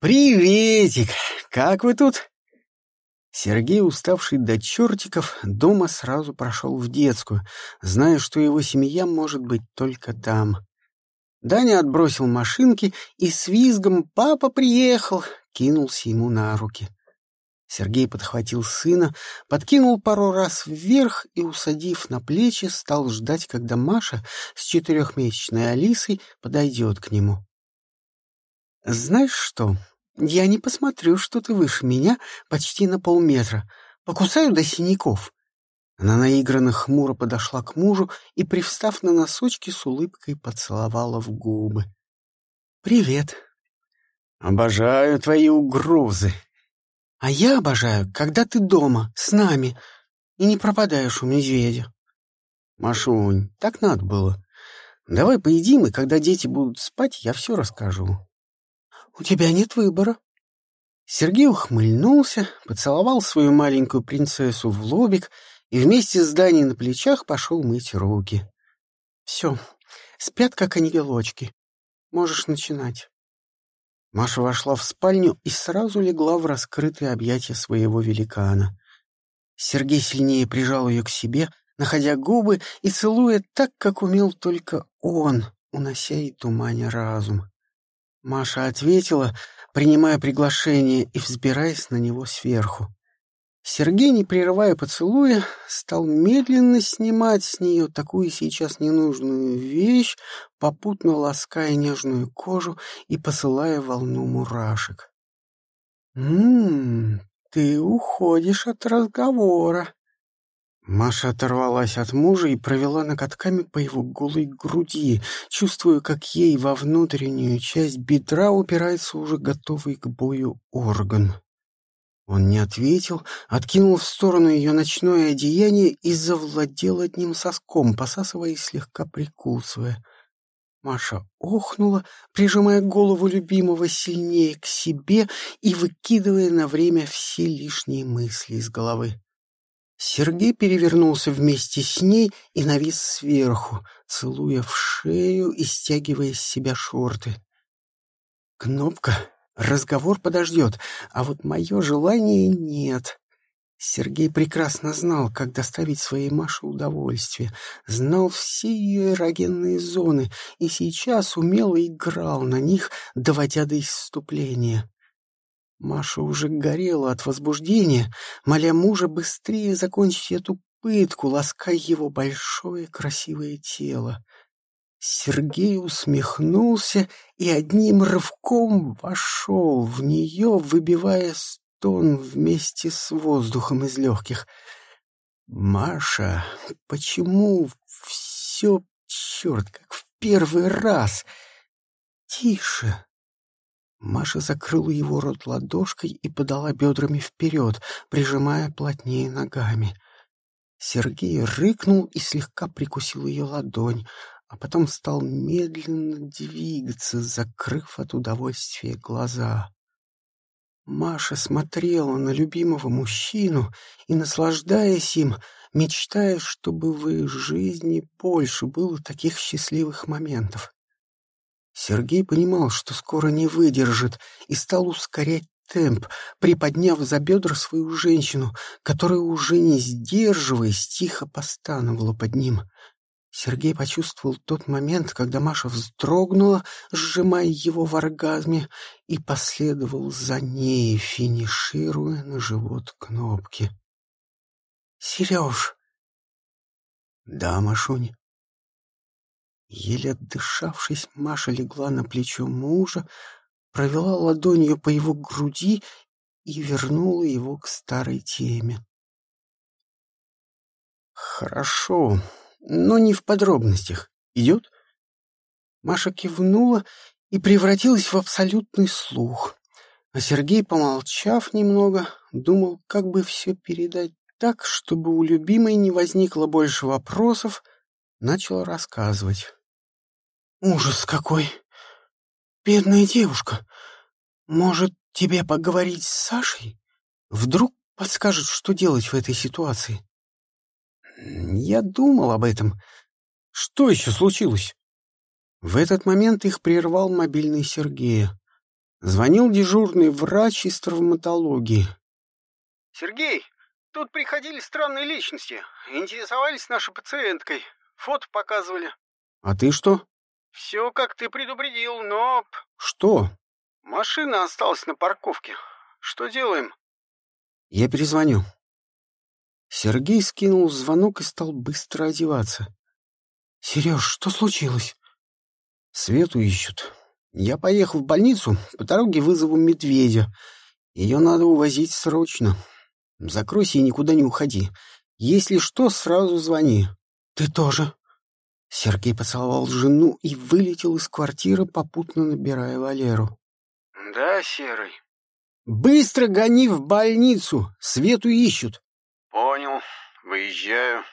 «Приветик! Как вы тут?» Сергей, уставший до чертиков, дома сразу прошел в детскую, зная, что его семья может быть только там. Даня отбросил машинки и с визгом «Папа приехал!» кинулся ему на руки. Сергей подхватил сына, подкинул пару раз вверх и, усадив на плечи, стал ждать, когда Маша с четырехмесячной Алисой подойдет к нему. «Знаешь что, я не посмотрю, что ты выше меня почти на полметра. Покусаю до синяков». Она наигранно хмуро подошла к мужу и, привстав на носочки, с улыбкой поцеловала в губы. «Привет». «Обожаю твои угрозы». «А я обожаю, когда ты дома, с нами, и не пропадаешь у медведя». «Машунь, так надо было. Давай поедим, и когда дети будут спать, я все расскажу». «У тебя нет выбора». Сергей ухмыльнулся, поцеловал свою маленькую принцессу в лобик и вместе с Даней на плечах пошел мыть руки. «Все, спят как ангелочки. Можешь начинать». Маша вошла в спальню и сразу легла в раскрытые объятия своего великана. Сергей сильнее прижал ее к себе, находя губы и целуя так, как умел только он, унося и туманя разум. Маша ответила, принимая приглашение и взбираясь на него сверху. Сергей, не прерывая поцелуя, стал медленно снимать с нее такую сейчас ненужную вещь, попутно лаская нежную кожу и посылая волну мурашек. «М-м, ты уходишь от разговора», Маша оторвалась от мужа и провела ноготками по его голой груди, чувствуя, как ей во внутреннюю часть бедра упирается уже готовый к бою орган. Он не ответил, откинул в сторону ее ночное одеяние и завладел одним соском, посасывая и слегка прикусывая. Маша охнула, прижимая голову любимого сильнее к себе и выкидывая на время все лишние мысли из головы. Сергей перевернулся вместе с ней и навис сверху, целуя в шею и стягивая с себя шорты. «Кнопка, разговор подождет, а вот мое желание нет». Сергей прекрасно знал, как доставить своей Маше удовольствие, знал все ее эрогенные зоны и сейчас умело играл на них, доводя до исступления. Маша уже горела от возбуждения, моля мужа быстрее закончить эту пытку, лаская его большое красивое тело. Сергей усмехнулся и одним рывком вошел в нее, выбивая стон вместе с воздухом из легких. «Маша, почему все, черт, как в первый раз?» «Тише!» Маша закрыла его рот ладошкой и подала бедрами вперед, прижимая плотнее ногами. Сергей рыкнул и слегка прикусил ее ладонь, а потом стал медленно двигаться, закрыв от удовольствия глаза. Маша смотрела на любимого мужчину и, наслаждаясь им, мечтая, чтобы в их жизни больше было таких счастливых моментов. Сергей понимал, что скоро не выдержит, и стал ускорять темп, приподняв за бедра свою женщину, которая уже не сдерживаясь, тихо постановала под ним. Сергей почувствовал тот момент, когда Маша вздрогнула, сжимая его в оргазме, и последовал за ней, финишируя на живот кнопки. «Сереж!» «Да, Машунь?» Еле отдышавшись, Маша легла на плечо мужа, провела ладонью по его груди и вернула его к старой теме. «Хорошо, но не в подробностях. Идет?» Маша кивнула и превратилась в абсолютный слух. А Сергей, помолчав немного, думал, как бы все передать так, чтобы у любимой не возникло больше вопросов, начал рассказывать. Ужас какой! Бедная девушка! Может, тебе поговорить с Сашей? Вдруг подскажет, что делать в этой ситуации? Я думал об этом. Что еще случилось? В этот момент их прервал мобильный Сергея. Звонил дежурный врач из травматологии. «Сергей, тут приходили странные личности. Интересовались нашей пациенткой. Фото показывали». «А ты что?» «Все, как ты предупредил, но...» «Что?» «Машина осталась на парковке. Что делаем?» «Я перезвоню». Сергей скинул звонок и стал быстро одеваться. «Сереж, что случилось?» «Свету ищут. Я поехал в больницу, по дороге вызову медведя. Ее надо увозить срочно. Закройся и никуда не уходи. Если что, сразу звони. Ты тоже». Сергей поцеловал жену и вылетел из квартиры, попутно набирая Валеру. «Да, Серый». «Быстро гони в больницу! Свету ищут!» «Понял. Выезжаю».